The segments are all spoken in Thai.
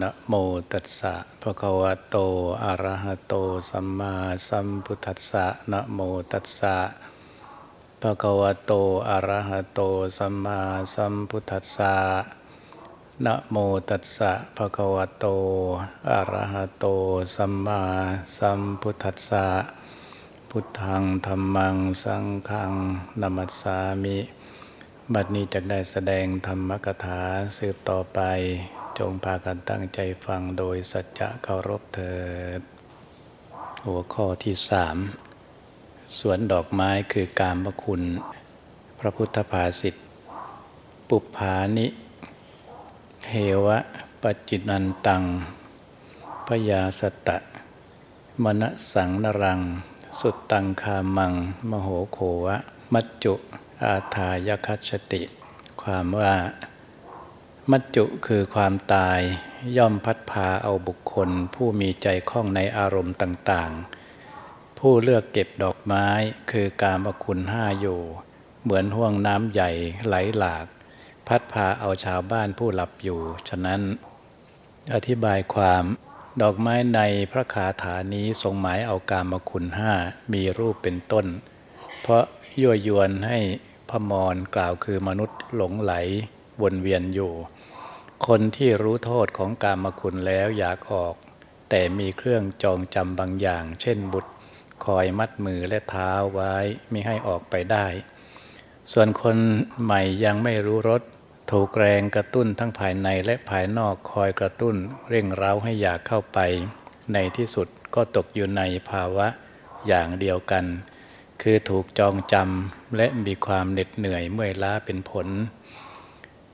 นะโมตัสสะภะคะวะโต อะระหะโต สัมมาสัมพุทธัสสะนะโมตัสสะภะคะวะโต อะระหะโต สัมมาสัมพุทธัสสะนะโมตัสสะภะคะวะโต อะระหะโต สัมมาสัมพุทธัสสะ พุทธังธรรมัง สังฆังนามัสสามิ บัดนี้จะได้แสดงธรรมกถาสืบต่อไป จงพากันตั้งใจฟังโดยสัจจะเคารพเถิด หัวข้อที่สามสวนดอกไม้คือการมคุณ พระพุทธภาษิตปุพานิเฮวะปจินันตัง พยาสตะ มณสังนรัง สุดตังคามัง มโหโขวะ มัจจุ อาทายคัชติ ความว่า มัจจุคือความตายย่อมพัดพาเอาบุคคล ผู้มีใจคล่องในอารมณ์ต่างๆ ผู้เลือกเก็บดอกไม้คือการมคุณห้าอยู่ เหมือนห่วงน้ำใหญ่ไหลหลาก พัดพาเอาชาวบ้านผู้หลับอยู่ ฉะนั้น อธิบายความดอกไม้ในพระคาถานี้ทรงหมายเอาการมคุณห้ามีรูปเป็นต้น เพราะยั่วยวนให้พมรกล่าวคือมนุษย์หลงไหลวนเวียนอยู่ คนที่รู้โทษของการมคุณแล้วอยากออก แต่มีเครื่องจองจำบางอย่าง เช่นบุตรคอยมัดมือและเท้าไว้ไม่ให้ออกไปได้ ส่วนคนใหม่ยังไม่รู้รสถูกแรงกระตุ้นทั้งภายในและภายนอกคอยกระตุ้น เร่งเร้าให้อยากเข้าไป ในที่สุดก็ตกอยู่ในภาวะอย่างเดียวกัน คือถูกจองจำและมีความเหน็ดเหนื่อยเมื่อยล้าเป็นผล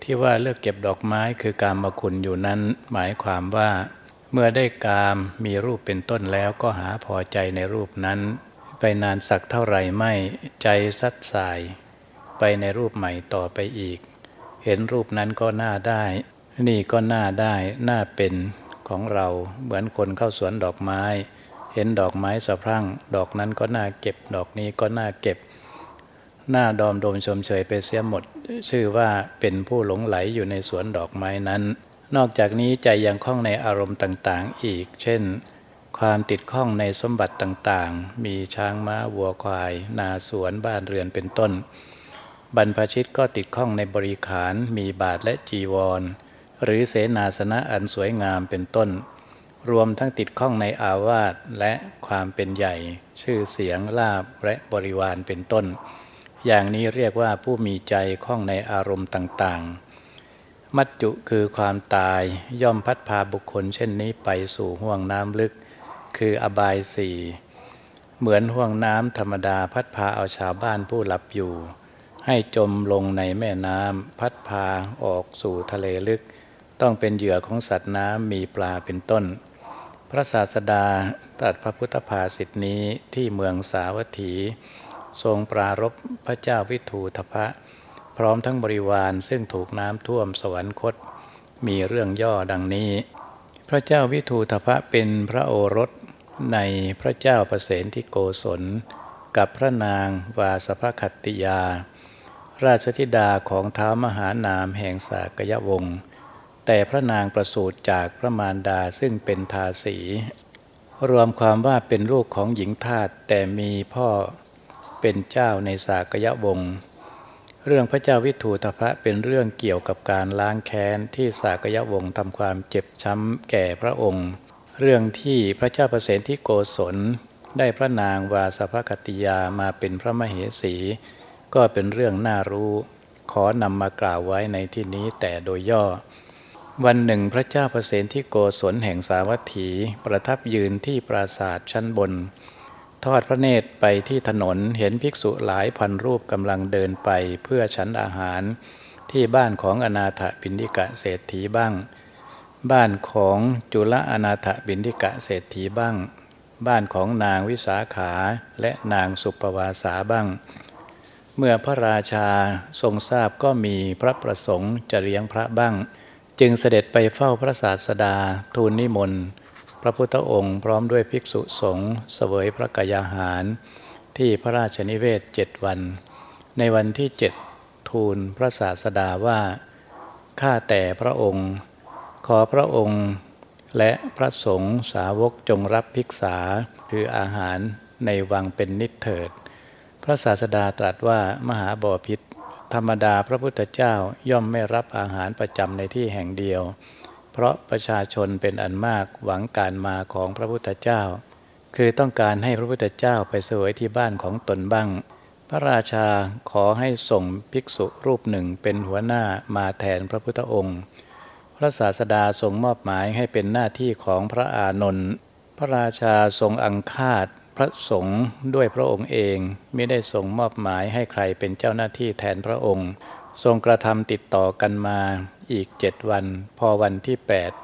ที่ว่าเลือกเก็บดอกไม้คือการมาคุณอยู่นั้น หมายความว่า เมื่อได้กามมีรูปเป็นต้นแล้วก็หาพอใจในรูปนั้น ไปนานสักเท่าไหร่ไม่ใจซัดสาย ไปในรูปใหม่ต่อไปอีก เห็นรูปนั้นก็น่าได้ นี่ก็น่าได้น่าเป็นของเราเหมือนคนเข้าสวนดอกไม้ เห็นดอกไม้สะพรั่ง ดอกนั้นก็น่าเก็บ ดอกนี้ก็น่าเก็บ หน้าดอมโดมชมเชยไปเสียหมด ชื่อว่าเป็นผู้หลงไหลอยู่ในสวนดอกไม้นั้น นอกจากนี้ใจยังคล้องในอารมณ์ต่างๆ อีก เช่น ความติดข้องในสมบัติต่างๆ มีช้างม้าวัวควาย นาสวนบ้านเรือนเป็นต้น บรรพชิตก็ติดข้องในบริขาร มีบาทและจีวร หรือเสนาสนะอันสวยงามเป็นต้น รวมทั้งติดข้องในอาวาสและความเป็นใหญ่ ชื่อเสียงลาบและบริวารเป็นต้น อย่างนี้เรียกว่าผู้มีใจคล้องในอารมณ์ต่างๆ มัจจุคือความตายย่อมพัดพาบุคคลเช่นนี้ไปสู่ห่วงน้ำลึก คืออบายสี่เหมือนห่วงน้ำธรรมดาพัดพาเอาชาวบ้านผู้หลับอยู่ ให้จมลงในแม่น้ำพัดพาออกสู่ทะเลลึก ต้องเป็นเหยื่อของสัตว์น้ำมีปลาเป็นต้น พระศาสดาตรัสพระพุทธภาษิตนี้ที่เมืองสาวัตถี ทรงปรารบพระเจ้าวิทูทพะ พร้อมทั้งบริวารซึ่งถูกน้ำท่วมสวรรคต มีเรื่องย่อดังนี้ พระเจ้าวิทูทพะเป็นพระโอรสในพระเจ้าประเสนที่โกศล กับพระนางวาสภคัตติยา ราชธิดาของท้ามหานามแห่งสากยวงศ์แต่พระนางประสูติจากพระมารดาซึ่งเป็นทาสี รวมความว่าเป็นลูกของหญิงทาสแต่มีพ่อ เป็นเจ้าในสากยวงศ์เรื่องพระเจ้าวิถูทพะเป็นเรื่องเกี่ยวกับการล้างแค้นที่สากยวงศ์ทำความเจ็บช้ำแก่พระองค์ เรื่องที่พระเจ้าประเสนที่โกศลได้พระนางวาสภคติยามาเป็นพระมเหสี ก็เป็นเรื่องน่ารู้ ขอนำมากล่าวไว้ในที่นี้แต่โดยย่อ วันหนึ่งพระเจ้าประเสนที่โกศลแห่งสาวัตถี ประทับยืนที่ปราสาทชั้นบน ทอดพระเนตรไปที่ถนนเห็นภิกษุหลายพันรูปกำลังเดินไปเพื่อฉันอาหารที่บ้านของอนาถบินิกะเศรษฐีบ้าง บ้านของจุลอนาถบินิกะเศรษฐีบ้าง บ้านของนางวิสาขาและนางสุปวาสาบ้าง เมื่อพระราชาทรงทราบก็มีพระประสงค์จะเลี้ยงพระบ้าง จึงเสด็จไปเฝ้าพระศาสดาทูลนิมนต์ พระพุทธองค์พร้อมด้วยภิกษุสงฆ์เสวยพระกยาหาร ที่พระราชนิเวศเจ็ดวัน ในวันที่เจ็ดทูลพระศาสดาว่า ข้าแต่พระองค์ ขอพระองค์ และพระสงฆ์สาวกจงรับภิกษาคืออาหารในวังเป็นนิดเถิด พระศาสดาตรัสว่ามหาบอพิษธรรมดาพระพุทธเจ้าย่อมไม่รับอาหารประจำในที่แห่งเดียว เพราะประชาชนเป็นอันมากหวังการมาของพระพุทธเจ้า คือต้องการให้พระพุทธเจ้าไปเสวยที่บ้านของตนบ้าง พระราชาขอให้ส่งภิกษุรูปหนึ่งเป็นหัวหน้ามาแทนพระพุทธองค์ พระศาสดาทรงมอบหมายให้เป็นหน้าที่ของพระอานนท์พระราชาทรงอังคาดพระสงฆ์ด้วยพระองค์เองไม่ได้ทรงมอบหมายให้ใครเป็นเจ้าหน้าที่แทนพระองค์ ทรงกระทำติดต่อกันมา อีกเจ็ดวัน พอวันที่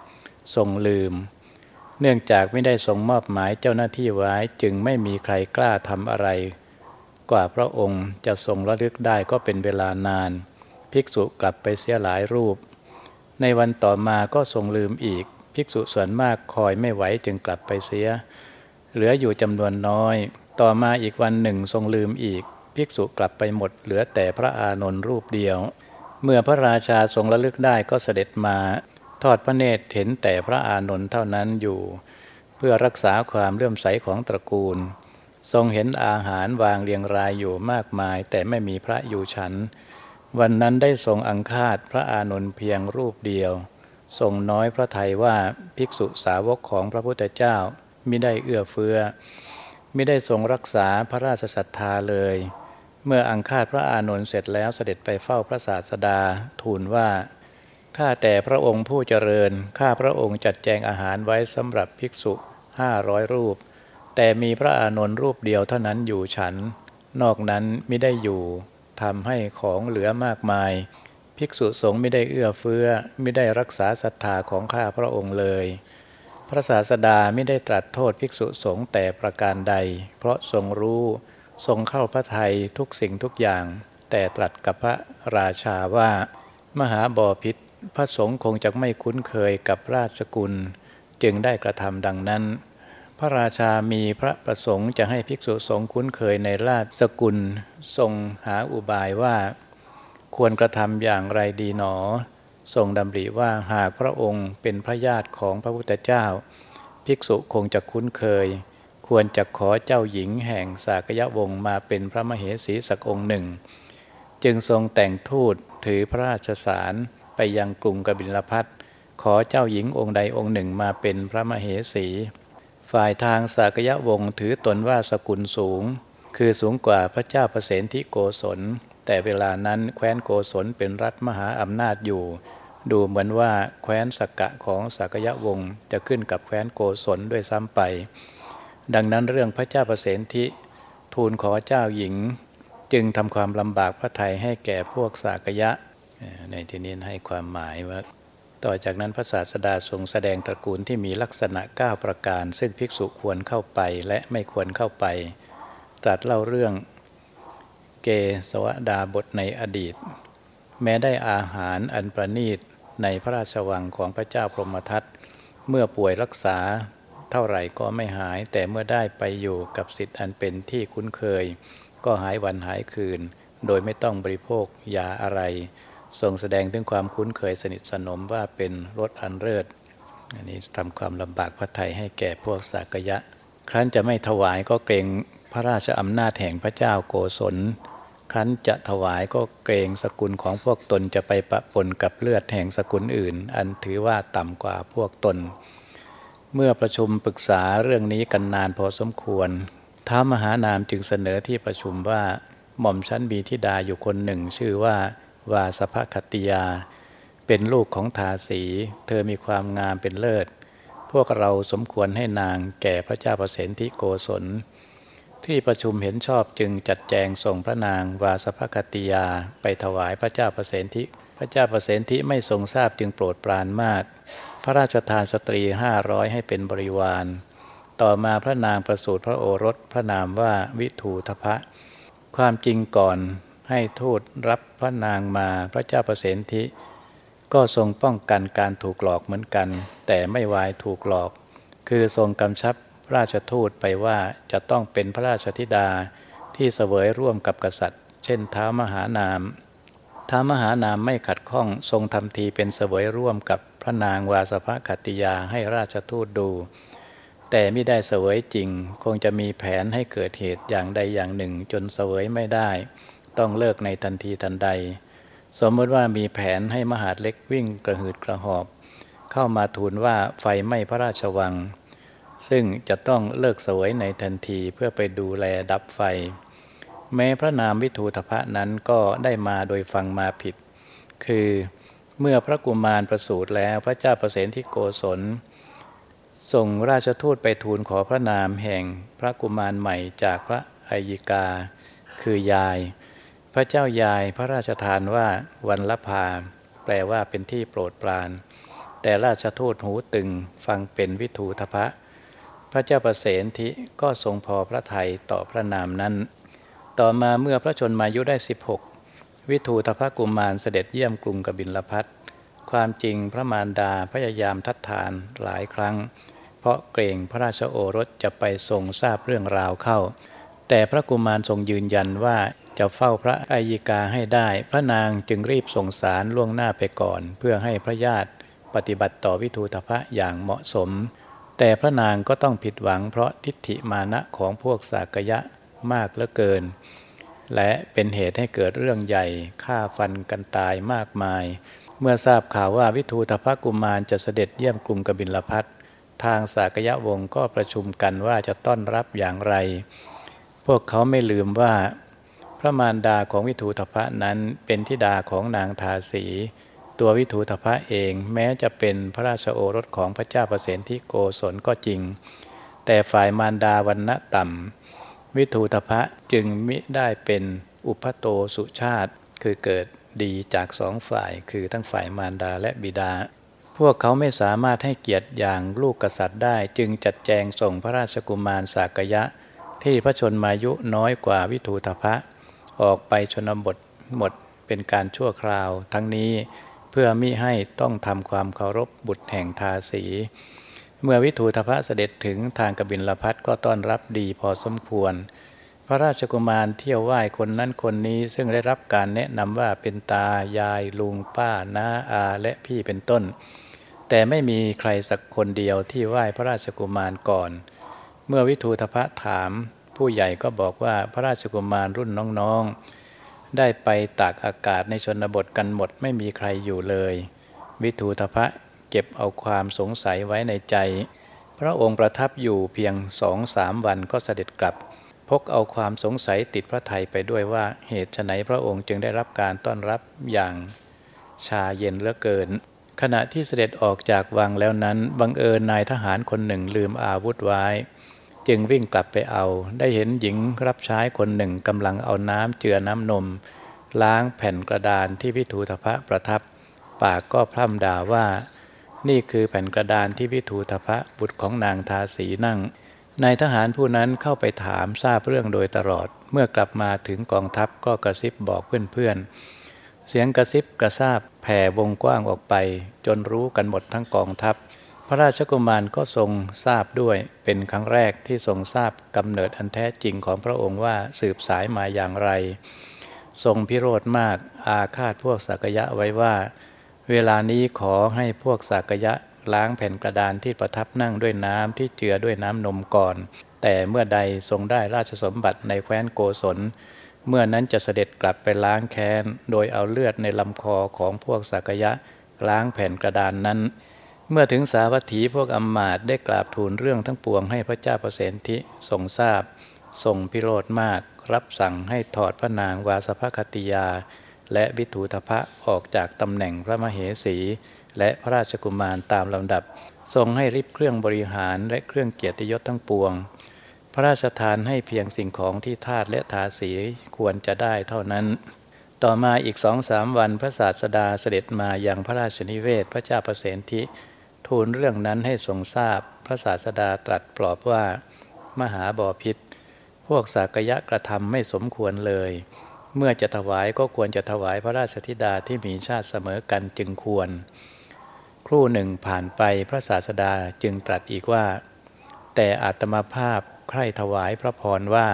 8 ทรงลืม เนื่องจากไม่ได้ทรงมอบหมายเจ้าหน้าที่ไว้จึงไม่มีใครกล้าทำอะไร กว่าพระองค์จะทรงระลึกได้ก็เป็นเวลานาน ภิกษุกลับไปเสียหลายรูป ในวันต่อมาก็ทรงลืมอีก ภิกษุส่วนมากคอยไม่ไหวจึงกลับไปเสีย เหลืออยู่จำนวนน้อย ต่อมาอีกวันหนึ่งทรงลืมอีก ภิกษุกลับไปหมดเหลือแต่พระอานนท์รูปเดียว เมื่อพระราชาทรงระลึกได้ก็เสด็จมาทอดพระเนตรเห็นแต่พระอานนท์เท่านั้นอยู่ เพื่อรักษาความเลื่อมใสของตระกูล ทรงเห็นอาหารวางเรียงรายอยู่มากมาย แต่ไม่มีพระอยู่ฉัน วันนั้นได้ทรงอังคาดพระอานนท์เพียงรูปเดียว ทรงน้อยพระทัยว่าภิกษุสาวกของพระพุทธเจ้ามิได้เอื้อเฟื้อมิได้ทรงรักษาพระราชศรัทธาเลย เมื่ออังคาดพระอานนท์เสร็จแล้วเสด็จไปเฝ้าพระศาสดาทูลว่าข้าแต่พระองค์ผู้เจริญ ข้าพระองค์จัดแจงอาหารไว้สำหรับภิกษุห้าร้อยรูป แต่มีพระอานนท์รูปเดียวเท่านั้นอยู่ฉัน นอกนั้นไม่ได้อยู่ทำให้ของเหลือมากมาย ภิกษุสงฆ์ไม่ได้เอื้อเฟื้อไม่ได้รักษาศรัทธาของข้าพระองค์เลย พระศาสดาไม่ได้ตรัสโทษภิกษุสงฆ์แต่ประการใด เพราะทรงรู้ ทรงเข้าพระทัยทุกสิ่งทุกอย่าง แต่ตรัสกับพระราชาว่า มหาบอพิษพระสงฆ์คงจะไม่คุ้นเคยกับราชกุล จึงได้กระทำดังนั้น พระราชามีพระประสงค์จะให้ภิกษุสงฆ์คุ้นเคยในราชสกุล ทรงหาอุบายว่า ควรกระทำอย่างไรดีหนอ ทรงดำริว่าหากพระองค์เป็นพระญาติของพระพุทธเจ้า ภิกษุคงจะคุ้นเคย ควรจะขอเจ้าหญิงแห่งสากยะวงศ์มาเป็นพระมเหสีสักองค์หนึ่ง จึงทรงแต่งทูตถือพระราชสารไปยังกรุงกบิลพัทขอเจ้าหญิงองค์ใดองค์หนึ่งมาเป็นพระมเหสี ฝ่ายทางสากยะวงศ์ถือตนว่าสกุลสูง คือสูงกว่าพระเจ้าประเสนที่โกศล แต่เวลานั้นแคว้นโกศลเป็นรัฐมหาอำนาจอยู่ ดูเหมือนว่าแคว้นสกกะของสักยะวงศ์จะขึ้นกับแคว้นโกศลด้วยซ้ำไป ดังนั้นเรื่องพระเจ้าประเสนทิทูลขอเจ้าหญิง จึงทำความลำบากพระไทยให้แก่พวกสักยะ ในที่นี้ให้ความหมายว่า ต่อจากนั้นพระศาสดาทรงแสดงตระกูลที่มีลักษณะ 9 ประการ ซึ่งภิกษุควรเข้าไปและไม่ควรเข้าไป ตรัสเล่าเรื่องเกสวดาบทในอดีต แม้ได้อาหารอันประณีตในพระราชวังของพระเจ้าพรหมทัตเมื่อป่วยรักษา เท่าไหร่ก็ไม่หาย แต่เมื่อได้ไปอยู่กับสิทธิ์อันเป็นที่คุ้นเคย ก็หายวันหายคืน โดยไม่ต้องบริโภคยาอะไร ทรงแสดงถึงความคุ้นเคยสนิทสนมว่าเป็นรถอันเลิศอันนี้ทำความลำบากพระไทยให้แก่พวกสากยะ ครั้นจะไม่ถวายก็เกรงพระราชอำนาจแห่งพระเจ้าโกศลคันจะถวายก็เกรงสกุลของพวกตนจะไปปะปนกับเลือดแห่งสกุลอื่น อันถือว่าต่ำกว่าพวกตน เมื่อประชุมปรึกษาเรื่องนี้กันนานพอสมควรท้ามหานามจึงเสนอที่ประชุมว่าหม่อมชั้นมีทิดาอยู่คนหนึ่ง ชื่อว่าวาสภคติยา เป็นลูกของทาสี เธอมีความงามเป็นเลิศ พวกเราสมควรให้นางแก่พระเจ้าประเสนทิโกศล ที่ประชุมเห็นชอบจึงจัดแจงส่งพระนางวาสภคติยาไปถวายพระเจ้าประเสนทิพระเจ้าประเสนทิไม่ทรงทราบจึงโปรดปรานมาก ระราชทานสตรีห้าร้อยให้เป็นบริวาร ต่อมาพระนางประสูติพระโอรสพระนามว่าวิถูทพะ ความจริงก่อนให้ทูตรับพระนางมาพระเจ้าประสนทิก็ทรงป้องกันการถูกหลอกเหมือนกัน แต่ไม่วายถูกหลอก คือทรงกำชับราชทูตไปว่าจะต้องเป็นพระราชธิดาที่เสวยร่วมกับกษัตริย์ เช่นท้ามหานามท้ามหานามไม่ขัดข้องทรงทำทีเป็นเสวยร่วมกับ พระนางวาสภคติยาให้ราชทูตดู แต่ไม่ได้เสวยจริง คงจะมีแผนให้เกิดเหตุอย่างใดอย่างหนึ่ง จนเสวยไม่ได้ ต้องเลิกในทันทีทันใด สมมติว่ามีแผนให้มหาดเล็กวิ่งกระหืดกระหอบ เข้ามาทูลว่าไฟไหม้พระราชวัง ซึ่งจะต้องเลิกเสวยในทันทีเพื่อไปดูแลดับไฟ แม้พระนามวิทูตภะนั้นก็ได้มาโดยฟังมาผิด คือ เมื่อพระกุมารประสูติแล้วพระเจ้าประเสนที่โกศลส่งราชทูตไปทูลขอพระนามแห่งพระกุมารใหม่จากพระอัยิกา คือยาย พระเจ้ายายพระราชทานว่าวันละพา แปลว่าเป็นที่โปรดปราน แต่ราชทูตหูตึงฟังเป็นวิทูทพะ พระเจ้าประเสนทิก็ทรงพอพระทัยต่อพระนามนั้น ต่อมาเมื่อพระชนมายุได้ 16 วิทูทพกุมารเสด็จเยี่ยมกรุงกบิลพัทความจริงพระมารดาพยายามทัดทานหลายครั้ง เพราะเกรงพระราชโอรสจะไปทรงทราบเรื่องราวเข้า แต่พระกุมารทรงยืนยันว่าจะเฝ้าพระอัยิกาให้ได้ พระนางจึงรีบส่งสารล่วงหน้าไปก่อน เพื่อให้พระญาติปฏิบัติต่อวิทูตภะอย่างเหมาะสม แต่พระนางก็ต้องผิดหวังเพราะทิฏฐิมานะของพวกสากยะมากเหลือเกิน และเป็นเหตุให้เกิดเรื่องใหญ่ฆ่าฟันกันตายมากมาย เมื่อทราบข่าวว่าวิทูตภกุมารจะเสด็จเยี่ยมกรุงกบิลพัททางสากยะวงศ์ก็ประชุมกันว่าจะต้อนรับอย่างไร พวกเขาไม่ลืมว่า พระมารดาของวิทูตภะนั้นเป็นธิดาของนางทาสี ตัววิทูตภะเองแม้จะเป็นพระราชโอรสของพระเจ้าประเสนที่โกศลก็จริง แต่ฝ่ายมารดาวันณะต่ำ วิทูตภะจึงมิได้เป็นอุปโตสุชาติ คือเกิดดีจากสองฝ่ายคือทั้งฝ่ายมารดาและบิดา พวกเขาไม่สามารถให้เกียรติอย่างลูกกษัตริย์ได้ จึงจัดแจงส่งพระราชกุมารสากยะ ที่พระชนมายุน้อยกว่าวิทูตภะออกไปชนบทหมดเป็นการชั่วคราว ทั้งนี้เพื่อมิให้ต้องทำความเคารพบุตรแห่งทาสี เมื่อวิทูตภะเสด็จถึงทางกบินลพัทก็ต้อนรับดีพอสมควร พระราชกุมารเที่ยวไหว้คนนั้นคนนี้ซึ่งได้รับการแนะนำว่าเป็นตายายลุงป้าน้าอาและพี่เป็นต้น แต่ไม่มีใครสักคนเดียวที่ไหว้พระราชกุมารก่อน เมื่อวิทูตภะถาม ผู้ใหญ่ก็บอกว่าพระราชกุมารรุ่นน้องๆ ได้ไปตากอากาศในชนบทกันหมดไม่มีใครอยู่เลย วิทูตภะ เก็บเอาความสงสัยไว้ในใจ พระองค์ประทับอยู่เพียงสองสามวันก็เสด็จกลับ พกเอาความสงสัยติดพระไทยไปด้วยว่าเหตุไฉนพระองค์จึงได้รับการต้อนรับอย่างชาเย็นเหลือเกิน ขณะที่เสด็จออกจากวังแล้วนั้นบังเอิญนายทหารคนหนึ่งลืมอาวุธไว้ จึงวิ่งกลับไปเอา ได้เห็นหญิงรับใช้คนหนึ่งกำลังเอาน้ำเจือน้ำนม ล้างแผ่นกระดานที่วิทูตภะประทับ ปากก็พร่ำด่าว่า นี่คือแผ่นกระดานที่วิทูตภะบุตรของนางทาสีนั่งนายทหารผู้นั้นเข้าไปถามทราบเรื่องโดยตลอด เมื่อกลับมาถึงกองทัพก็กระซิบบอกเพื่อนๆ เสียงกระซิบกระซาบแผ่วงกว้างออกไป จนรู้กันหมดทั้งกองทัพ พระราชกุมารก็ทรงทราบด้วย เป็นครั้งแรกที่ทรงทราบกำเนิดอันแท้จริงของพระองค์ว่าสืบสายมาอย่างไร ทรงพิโรธมากอาฆาตพวกสักยะไว้ว่า เวลานี้ขอให้พวกสักยะล้างแผ่นกระดานที่ประทับนั่งด้วยน้ำที่เจือด้วยน้ำนมก่อน แต่เมื่อใดทรงได้ราชสมบัติในแคว้นโกศล เมื่อนั้นจะเสด็จกลับไปล้างแค้น โดยเอาเลือดในลำคอของพวกสักยะล้างแผ่นกระดานนั้น เมื่อถึงสาวัตถีพวกอมมาตได้กราบทูลเรื่องทั้งปวงให้พระเจ้าประเสนทิทรงทราบทรงพิโรธมาก รับสั่งให้ถอดพระนางวาสภคติยา และวิถูทพะออกจากตำแหน่งพระมเหสี และพระราชกุมารตามลำดับ ทรงให้ริบเครื่องบริหารและเครื่องเกียรติยศทั้งปวง พระราชทานให้เพียงสิ่งของที่ทาสและทาสีควรจะได้เท่านั้น ต่อมาอีกสองสามวันพระศาสดาเสด็จมาอย่างพระราชนิเวศพระเจ้าประเสนทิทูลเรื่องนั้นให้ทรงทราบ พระศาสดาตรัสปลอบว่า มหาบอพิษพวกสากยะกระทำไม่สมควรเลย เมื่อจะถวายก็ควรจะถวายพระราชธิดาที่มีชาติเสมอกันจึงควร ครู่หนึ่งผ่านไปพระศาสดาจึงตรัสอีกว่า แต่อาตมาภาพใคร่ถวายพระพรว่า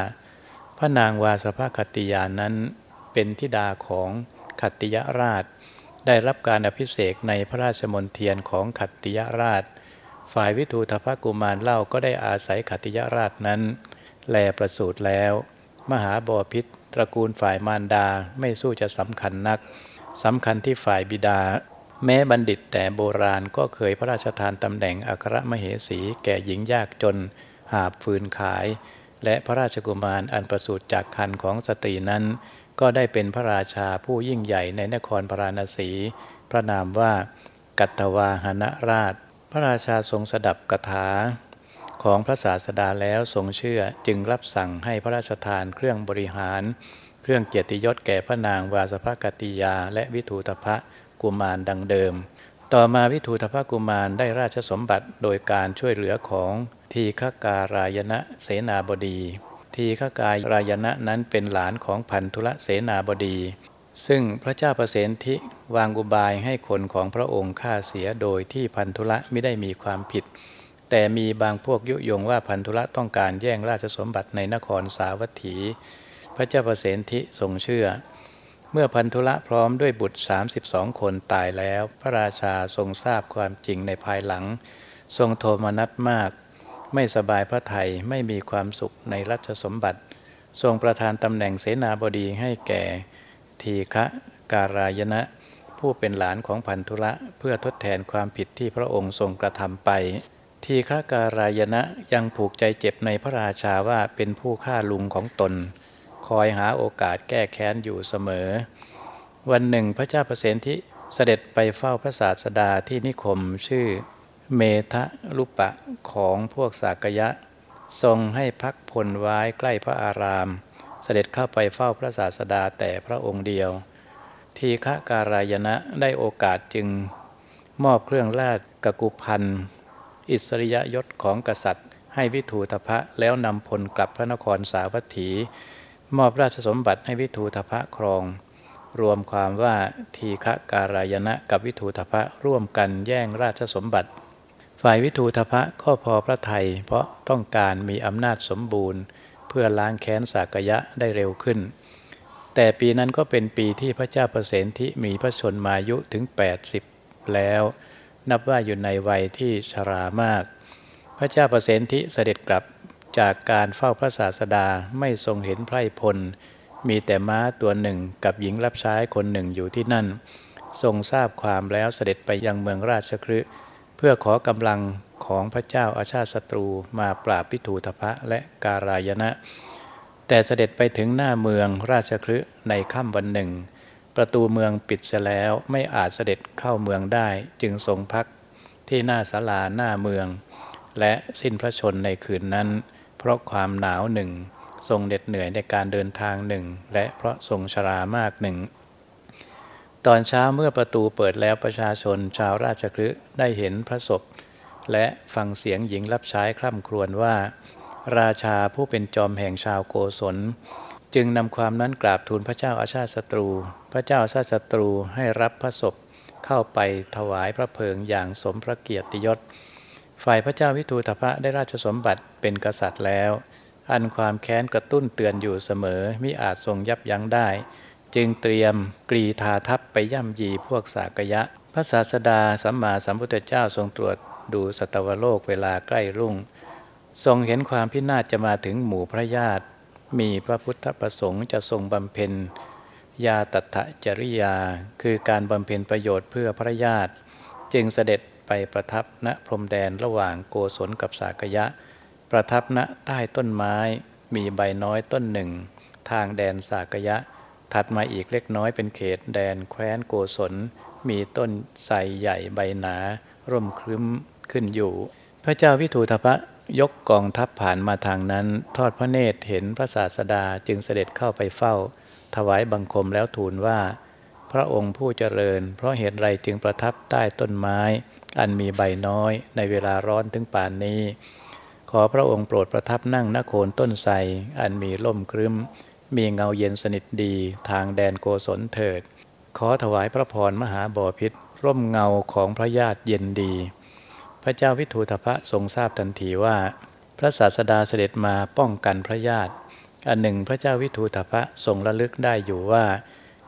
พระนางวาสภคติยานั้นเป็นธิดาของขัตติยราช ได้รับการอภิเษกในพระราชมนเทียนของขัตติยราช ฝ่ายวิทูธพกุมารเล่าก็ได้อาศัยขัตติยราชนั้น แลประสูติแล้ว มหาบอพิษ ตระกูลฝ่ายมารดาไม่สู้จะสำคัญนักสำคัญที่ฝ่ายบิดา แม้บัณฑิตแต่โบราณก็เคยพระราชทานตำแหน่งอัครมเหสี แก่หญิงยากจน หาบฟืนขาย และพระราชกุมารอันประสูติจากคันของสตรีนั้น ก็ได้เป็นพระราชาผู้ยิ่งใหญ่ในนครพราณสี พระนามว่า กัตตวาหณราช พระราชาทรงสดับกถา ของพระศาสดาแล้วทรงเชื่อจึงรับสั่งให้พระราชทานเครื่องบริหาร เครื่องเกียรติยศแก่พระนางวาสภกติยา และวิทูตภะกุมารดังเดิม ต่อมาวิทูตภะกุมารได้ราชสมบัติโดยการช่วยเหลือของทีฆการายณะเสนาบดี ทีฆการายณะนั้นเป็นหลานของพันธุละเสนาบดี ซึ่งพระเจ้าประเสนทิวางอุบายให้คนของพระองค์ฆ่าเสียโดยที่พันธุละไม่ได้มีความผิด แต่มีบางพวกยุยงว่าพันธุละต้องการแย่งราชสมบัติในนครสาวัตถี พระเจ้าประเสนทิทรงเชื่อ เมื่อพันธุละพร้อมด้วยบุตร 32 คนตายแล้ว พระราชาทรงทราบความจริงในภายหลัง ทรงโทมนัสมาก ไม่สบายพระไทยไม่มีความสุขในรัชสมบัติ ทรงประทานตำแหน่งเสนาบดีให้แก่ทีฆะการายณะผู้เป็นหลานของพันธุละเพื่อทดแทนความผิดที่พระองค์ทรงกระทำไป ทีฆะการายณะยังผูกใจเจ็บในพระราชาว่าเป็นผู้ฆ่าลุงของตน คอยหาโอกาสแก้แค้นอยู่เสมอ วันหนึ่งพระเจ้าประเสนทิเสด็จไปเฝ้าพระศาสดาที่นิคมชื่อเมทะลุปะของพวกสากยะ ทรงให้พักพลไว้ใกล้พระอาราม เสด็จเข้าไปเฝ้าพระศาสดาแต่พระองค์เดียว ทีฆะการายณะได้โอกาสจึงมอบเครื่องราชกกุพัน อิสริยยศของกษัตริย์ ให้วิทูธพะแล้วนำพลกลับพระนครสาวัตถี มอบราชสมบัติให้วิทูธพะครอง รวมความว่าทีฆการายณะกับวิทูธพะร่วมกันแย่งราชสมบัติ ฝ่ายวิทูธพะก็พอพระไทยเพราะต้องการมีอำนาจสมบูรณ์ เพื่อล้างแค้นสากยะได้เร็วขึ้นแต่ปีนั้นก็เป็นปีที่พระเจ้าประเสนทิมีพระชนมายุถึง 80 แล้ว นับว่าอยู่ในวัยที่ชรามาก พระเจ้าประเสนทิเสด็จกลับจากการเฝ้าพระศาสดาไม่ทรงเห็นไพร่พล มีแต่ม้าตัวหนึ่งกับหญิงรับใช้คนหนึ่งอยู่ที่นั่น ทรงทราบความแล้วเสด็จไปยังเมืองราชคฤห์เพื่อขอกำลังของพระเจ้าอาชาติศัตรูมาปราบพิทูทพะและการายณะแต่เสด็จไปถึงหน้าเมืองราชคฤห์ในค่ำวันหนึ่ง ประตูเมืองปิดเสียแล้วไม่อาจเสด็จเข้าเมืองได้ จึงทรงพักที่หน้าศาลาหน้าเมือง และสิ้นพระชนในคืนนั้น เพราะความหนาวหนึ่ง ทรงเหน็ดเหนื่อยในการเดินทางหนึ่ง และเพราะทรงชรามากหนึ่ง ตอนเช้าเมื่อประตูเปิดแล้วประชาชนชาวราชคฤห์ได้เห็นพระศพ และฟังเสียงหญิงรับใช้คร่ำครวญว่า ราชาผู้เป็นจอมแห่งชาวโกศล จึงนำความนั้นกราบทูลพระเจ้าอาชาติศัตรู พระเจ้าอาชาติศัตรูให้รับพระศพเข้าไปถวายพระเพลิงอย่างสมพระเกียรติยศ ฝ่ายพระเจ้าวิทูตภะได้ราชสมบัติเป็นกษัตริย์แล้ว อันความแค้นกระตุ้นเตือนอยู่เสมอมิอาจทรงยับยั้งได้ จึงเตรียมกรีธาทัพไปย่ำยีพวกสากยะ พระศาสดาสัมมาสัมพุทธเจ้าทรงตรวจดูสัตวโลกเวลาใกล้รุ่ง ทรงเห็นความพินาศจะมาถึงหมู่พระญาติ มีพระพุทธประสงค์จะทรงบำเพ็ญยาตัถจริยา คือการบำเพ็ญประโยชน์เพื่อพระญาติ จึงเสด็จไปประทับณพรมแดนระหว่างโกศลกับสากยะ ประทับณใต้ต้นไม้มีใบน้อยต้นหนึ่ง ทางแดนสากยะ ถัดมาอีกเล็กน้อยเป็นเขตแดนแคว้นโกศล มีต้นไทรใหญ่ใบหนา ร่มครึ้มขึ้นอยู่ พระเจ้าวิทูธพะ ยกกองทัพผ่านมาทางนั้น ทอดพระเนตรเห็นพระศาสดาจึงเสด็จเข้าไปเฝ้า ถวายบังคมแล้วทูลว่า พระองค์ผู้เจริญ เพราะเหตุไรจึงประทับใต้ต้นไม้ อันมีใบน้อย ในเวลาร้อนถึงป่านนี้ ขอพระองค์โปรดประทับนั่งณโคนต้นไทรอันมีร่มครึ้ม มีเงาเย็นสนิทดีทางแดนโกศลเถิด ขอถวายพระพรมหาบอพิษร่มเงาของพระญาติเย็นดี พระเจ้าวิทูธพะทรงทราบทันทีว่า พระศาสดาเสด็จมาป้องกันพระญาติ อันหนึ่งพระเจ้าวิทูธพะทรงระลึกได้อยู่ว่า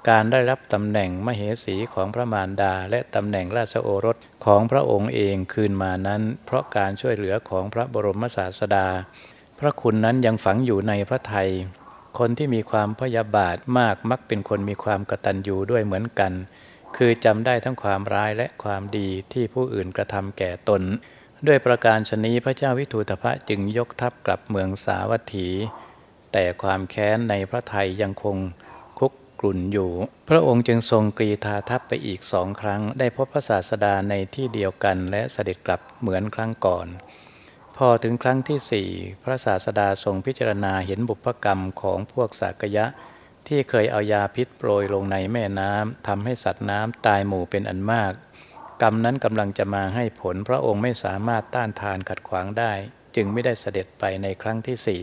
การได้รับตำแหน่งมเหสีของพระมารดา และตำแหน่งราชโอรสของพระองค์เองคืนมานั้น เพราะการช่วยเหลือของพระบรมศาสดา พระคุณนั้นยังฝังอยู่ในพระไทยคนที่มีความพยาบาทมากมักเป็นคนมีความกตัญญูด้วยเหมือนกัน คือจำได้ทั้งความร้ายและความดีที่ผู้อื่นกระทำแก่ตน ด้วยประการชนี้พระเจ้าวิทูตภะจึงยกทัพกลับเมืองสาวัตถี แต่ความแค้นในพระไทยยังคงคุกกลุ่นอยู่ พระองค์จึงทรงกรีธาทัพไปอีกสองครั้ง ได้พบพระศาสดาในที่เดียวกันและเสด็จกลับเหมือนครั้งก่อน พอถึงครั้งที่สี่พระศาสดาทรงพิจารณาเห็นบุพกรรมของพวกสากยะ ที่เคยเอายาพิษโปรยลงในแม่น้ำทำให้สัตว์น้ำตายหมู่เป็นอันมาก กรรมนั้นกำลังจะมาให้ผล พระองค์ไม่สามารถต้านทานขัดขวางได้ จึงไม่ได้เสด็จไปในครั้งที่สี่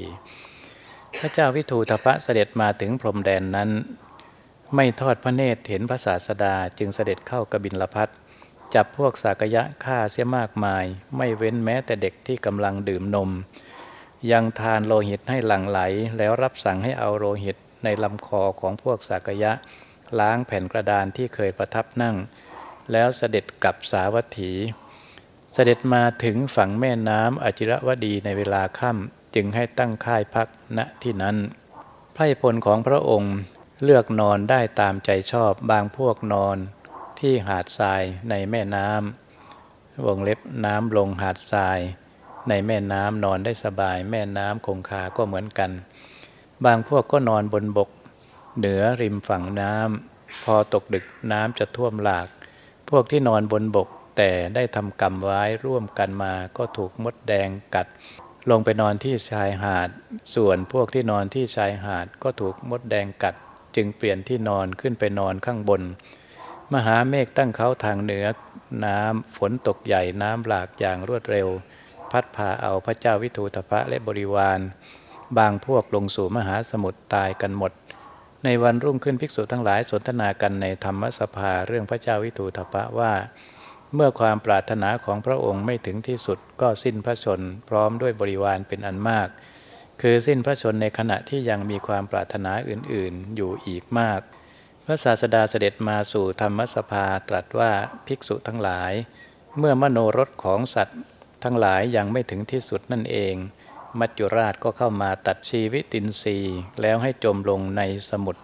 พระเจ้าวิทูตภะเสด็จมาถึงพรมแดนนั้น ไม่ทอดพระเนตรเห็นพระศาสดาจึงเสด็จเข้ากบินลพัทจับพวกสากยะฆ่าเสียมากมาย ไม่เว้นแม้แต่เด็กที่กำลังดื่มนม ยังทานโลหิตให้หลั่งไหล แล้วรับสั่งให้เอาโลหิต ในลำคอของพวกสากยะ ล้างแผ่นกระดานที่เคยประทับนั่ง แล้วเสด็จกลับสาวัตถี เสด็จมาถึงฝั่งแม่น้ำอจิรวดีในเวลาค่ำจึงให้ตั้งค่ายพักณที่นั้น ไพรพลของพระองค์เลือกนอนได้ตามใจชอบบางพวกนอนที่หาดทรายในแม่น้ำวงเล็บน้ำลงหาดทราย ในแม่น้ำนอนได้สบาย แม่น้ำคงคาก็เหมือนกัน บางพวกก็นอนบนบก เหนือริมฝั่งน้ำพอตกดึกน้ำจะท่วมหลาก พวกที่นอนบนบกแต่ได้ทำกรรมไว้ร่วมกันมาก็ถูกมดแดงกัด ลงไปนอนที่ชายหาด ส่วนพวกที่นอนที่ชายหาดก็ถูกมดแดงกัด จึงเปลี่ยนที่นอนขึ้นไปนอนข้างบน มหาเมฆตั้งเขาทางเหนือน้ำฝนตกใหญ่น้ำหลากอย่างรวดเร็ว พัดพาเอาพระเจ้าวิทูตภะและบริวาร บางพวกลงสู่มหาสมุทรตายกันหมด ในวันรุ่งขึ้นภิกษุทั้งหลายสนทนากันในธรรมสภาเรื่องพระเจ้าวิทูตภะว่า เมื่อความปรารถนาของพระองค์ไม่ถึงที่สุดก็สิ้นพระชน พร้อมด้วยบริวารเป็นอันมาก คือสิ้นพระชนในขณะที่ยังมีความปรารถนาอื่นๆ อยู่อีกมาก พระศาสดาเสด็จมาสู่ธรรมสภาตรัสว่าภิกษุทั้งหลาย เมื่อมโนรสของสัตว์ทั้งหลายยังไม่ถึงที่สุดนั่นเอง มัจจุราชก็เข้ามาตัดชีวิตินทรีย์ แล้วให้จมลงในสมุทร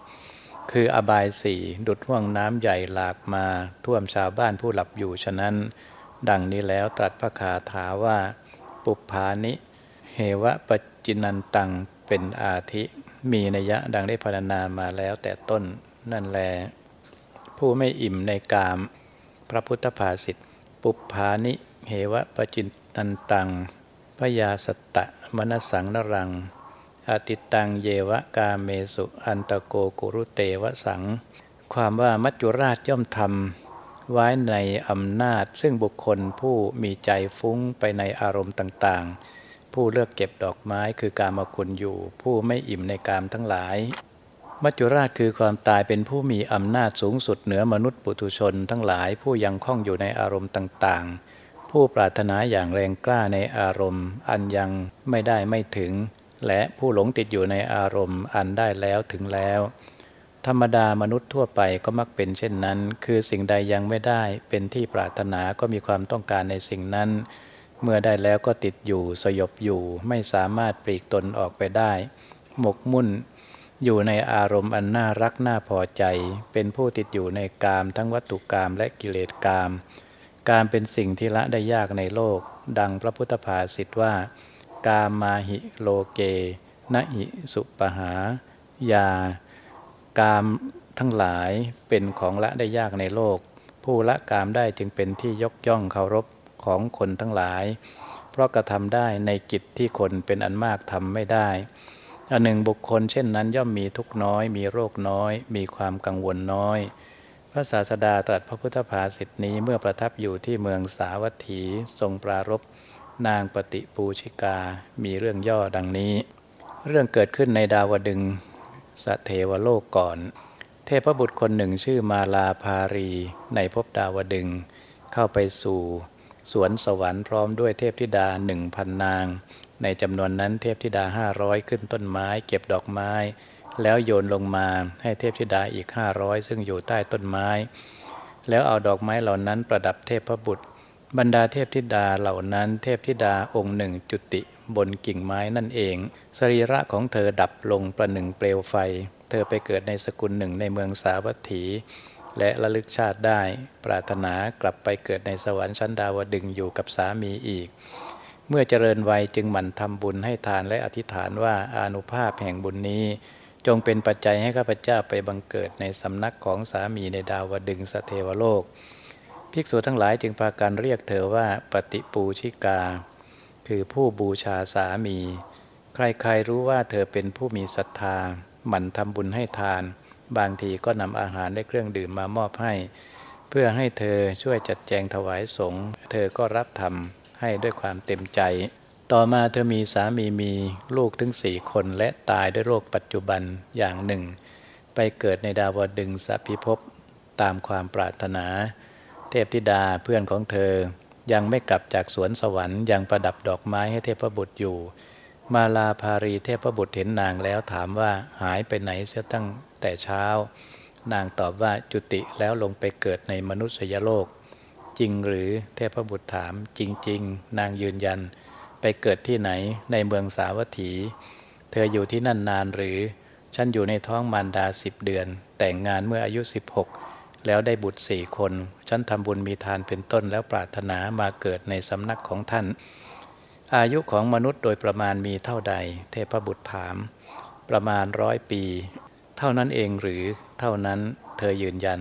คืออบายสี่ดุดห่วงน้ำใหญ่หลากมาท่วมชาวบ้านผู้หลับอยู่ฉะนั้น ดังนี้แล้วตรัสพระคาถาว่า ปุพานิเหวะปจินันตังเป็นอาทิ มีนัยยะดังได้พรรณนามาแล้วแต่ต้นนั่นแล ผู้ไม่อิ่มในกาม พระพุทธภาษิตปุพานิเหวะปจินันตัง พยาสตะมนสังนรัง อติตังเยวะกาเมสุอันตโกกุรุเตวสัง ความว่ามัจจุราชย่อมทำไว้ในอำนาจ ซึ่งบุคคลผู้มีใจฟุ้งไปในอารมณ์ต่างๆ ผู้เลือกเก็บดอกไม้คือการมาคุณอยู่ ผู้ไม่อิ่มในกามทั้งหลาย มัจจุราชคือความตายเป็นผู้มีอำนาจสูงสุดเหนือมนุษย์ปุถุชนทั้งหลายผู้ยังคล่องอยู่ในอารมณ์ต่างๆ ผู้ปรารถนาอย่างแรงกล้าในอารมณ์ อันยังไม่ได้ไม่ถึง และผู้หลงติดอยู่ในอารมณ์อันได้แล้วถึงแล้ว ธรรมดามนุษย์ทั่วไปก็มักเป็นเช่นนั้น คือสิ่งใดยังไม่ได้เป็นที่ปรารถนาก็มีความต้องการในสิ่งนั้น เมื่อได้แล้วก็ติดอยู่สยบอยู่ไม่สามารถปลีกตนออกไปได้ หมกมุ่น อยู่ในอารมณ์อันน่ารักน่าพอใจ เป็นผู้ติดอยู่ในกามทั้งวัตถุกามและกิเลสกาม การเป็นสิ่งที่ละได้ยากในโลก ดังพระพุทธภาษิตว่า กามาหิโลเกนะหิสุปหายา กามทั้งหลายเป็นของละได้ยากในโลก ผู้ละกามได้จึงเป็นที่ยกย่องเคารพของคนทั้งหลาย เพราะกระทำได้ในกิจที่คนเป็นอันมากทำไม่ได้อันหนึ่งบุคคลเช่นนั้นย่อมมีทุกน้อย มีโรคน้อย มีความกังวลน้อย พระศาสดาตรัสพระพุทธภาษิตนี้เมื่อประทับอยู่ที่เมืองสาวัตถีทรงปรารบนางปฏิปูชิกา มีเรื่องย่อดังนี้ เรื่องเกิดขึ้นในดาวดึงสเทวโลกก่อน เทพบุตรคนหนึ่งชื่อมาลาภารี ในภพดาวดึง เข้าไปสู่ สวนสวรรค์พร้อมด้วยเทพธิดาหนึ่งพันนาง ในจำนวนนั้นเทพธิดาห้าร้อยขึ้นต้นไม้ เก็บดอกไม้ แล้วโยนลงมาให้เทพธิดาอีกห้าร้อยซึ่งอยู่ใต้ต้นไม้ แล้วเอาดอกไม้เหล่านั้นประดับเทพพบุตร บรรดาเทพธิดาเหล่านั้น เทพธิดาองค์หนึ่งจุติบนกิ่งไม้นั่นเอง สรีระของเธอดับลงประหนึ่งเปลวไฟ เธอไปเกิดในสกุลหนึ่งในเมืองสาวัตถี และระลึกชาติได้ ปรารถนากลับไปเกิดในสวรรค์ชั้นดาวดึงอยู่กับสามีอีก เมื่อเจริญวัยจึงหมั่นทำบุญให้ทานและอธิษฐานว่าอานุภาพแห่งบุญนี้ จงเป็นปัจจัยให้ข้าพเจ้าไปบังเกิดในสำนักของสามีในดาวดึงสเทวโลก ภิกษุทั้งหลายจึงพากันเรียกเธอว่าปฏิปูชิกา คือผู้บูชาสามี ใครๆรู้ว่าเธอเป็นผู้มีศรัทธา หมั่นทำบุญให้ทาน บางทีก็นำอาหารและเครื่องดื่มมามอบให้ เพื่อให้เธอช่วยจัดแจงถวายสงฆ์เธอก็รับทำให้ด้วยความเต็มใจ ต่อมาเธอมีสามีมีลูกถึงสี่คนและตายด้วยโรคปัจจุบันอย่างหนึ่ง ไปเกิดในดาวดึงสพิภพตามความปรารถนา เทพธิดาเพื่อนของเธอ ยังไม่กลับจากสวนสวรรค์ยังประดับดอกไม้ให้เทพบุตรอยู่ มาลาภารีเทพบุตรเห็นนางแล้วถามว่าหายไปไหนเสียตั้งแต่เช้า นางตอบว่าจุติแล้วลงไปเกิดในมนุษยโลก จริงหรือเทพบุตรถามจริง ๆ นางยืนยัน ไปเกิดที่ไหนในเมืองสาวัตถี เธออยู่ที่นั่นนานหรือ ฉันอยู่ในท้องมารดาสิบเดือน แต่งงานเมื่ออายุ 16 แล้วได้บุตรสี่คน ฉันทำบุญมีทานเป็นต้นแล้วปรารถนามาเกิดในสำนักของท่าน อายุของมนุษย์โดยประมาณมีเท่าใด เทพบุตรถาม ประมาณร้อยปี เท่านั้นเองหรือ เท่านั้น เธอยืนยัน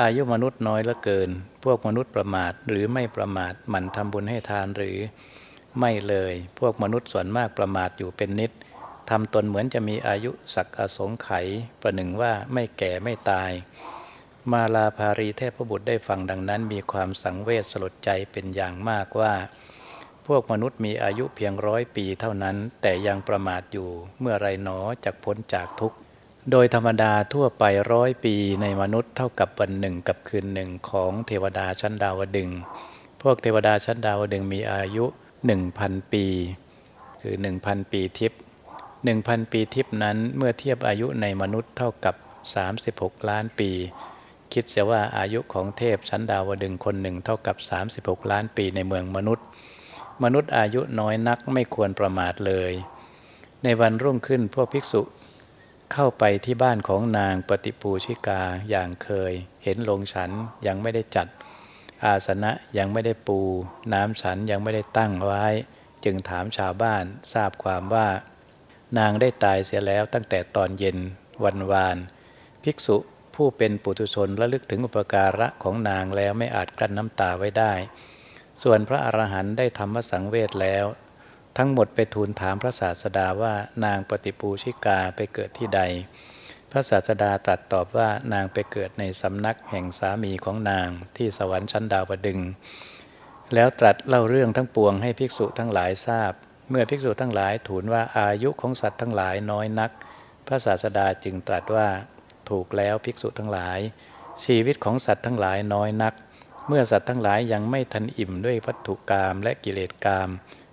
อายุมนุษย์น้อยเหลือเกิน พวกมนุษย์ประมาทหรือไม่ประมาทหมั่นทำบุญให้ทานหรือ ไม่เลย พวกมนุษย์ส่วนมากประมาทอยู่เป็นนิดทำตนเหมือนจะมีอายุสักอสงไขยประหนึ่งว่าไม่แก่ไม่ตาย มาลาภารีเทพบุตรได้ฟังดังนั้น มีความสังเวชสลดใจเป็นอย่างมากว่า พวกมนุษย์มีอายุเพียงร้อยปีเท่านั้น แต่ยังประมาทอยู่เมื่อไรหนอจะพ้นจากทุกข์ โดยธรรมดาทั่วไปร้อยปีในมนุษย์เท่ากับวันหนึ่งกับคืนหนึ่งของเทวดาชั้นดาวดึงพวกเทวดาชั้นดาวดึงมีอายุ หนึ่งพันปี คือหนึ่งพันปีทิพย์หนึ่งพันปีทิพย์นั้นเมื่อเทียบอายุในมนุษย์เท่ากับ 36 ล้านปี คิดเสียว่าอายุของเทพชั้นดาวดึงคนหนึ่งเท่ากับ 36 ล้านปีในเมืองมนุษย์ มนุษย์อายุน้อยนักไม่ควรประมาทเลย ในวันรุ่งขึ้นพวกภิกษุเข้าไปที่บ้านของนางปฏิปูชิกาอย่างเคย เห็นลงฉันยังไม่ได้จัด อาสนะยังไม่ได้ปู น้ำฉันยังไม่ได้ตั้งไว้ จึงถามชาวบ้านทราบความว่า นางได้ตายเสียแล้วตั้งแต่ตอนเย็นวันวาน ภิกษุผู้เป็นปุถุชนระลึกถึงอุปการะของนางแล้วไม่อาจกลั้นน้ำตาไว้ได้ ส่วนพระอรหันต์ได้ธรรมสังเวชแล้ว ทั้งหมดไปทูลถามพระศาสดาว่านางปฏิปูชิกาไปเกิดที่ใด ระศาสดาตรัสตอบว่านางไปเกิดในสำนักแห่งสามีของนางที่สวรรค์ชั้นดาวดึง แล้วตรัสเล่าเรื่องทั้งปวงให้ภิกษุทั้งหลายทราบ เมื่อภิกษุทั้งหลายทูลว่าอายุของสัตว์ทั้งหลายน้อยนัก พระศาสดาจึงตรัสว่าถูกแล้วภิกษุทั้งหลาย ชีวิตของสัตว์ทั้งหลายน้อยนัก เมื่อสัตว์ทั้งหลายยังไม่ทันอิ่มด้วยวัตถุกรรมและกิเลสกรรม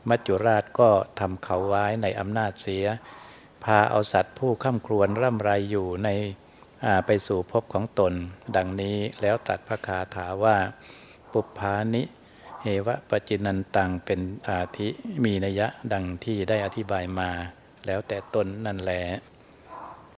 มัจจุราชก็ทำเขาไว้ในอำนาจเสีย พาเอาสัตว์ผู้ข้ามครวนร่ำไรอยู่ในไปสู่ภพของตน ดังนี้แล้วตัดพระคาถาว่า ปุพานิเหวะปจินันตังเป็นอาทิมีนัยะดังที่ได้อธิบายมา แล้วแต่ตนนั่นแหละ